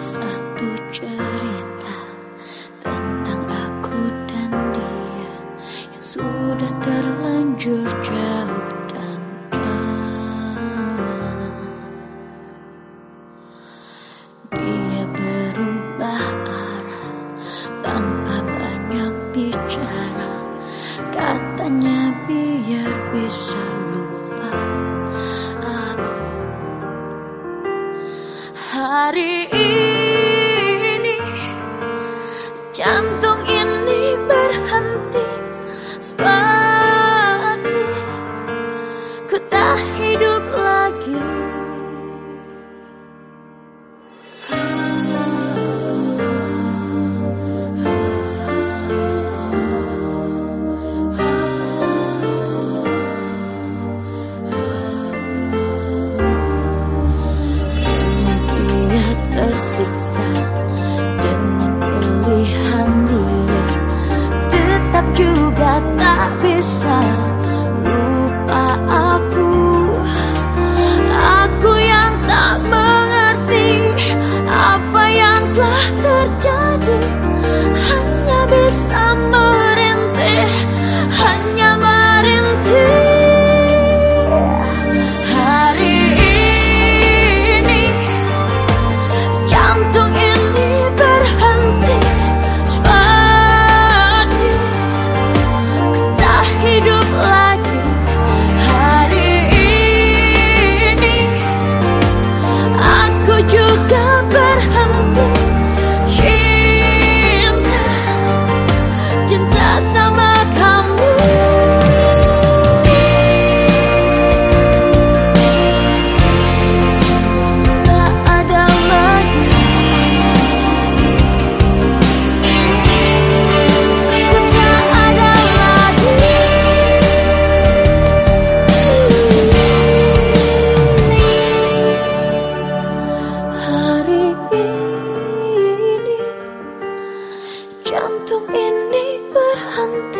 Satu cerita tentang aku dan dia yang sudah terlanjur jauh dan dalam. Dia berubah arah tanpa banyak bicara. Katanya biar bisa lupa aku. Hari ini jantung ini berhenti. 사랑. 很。短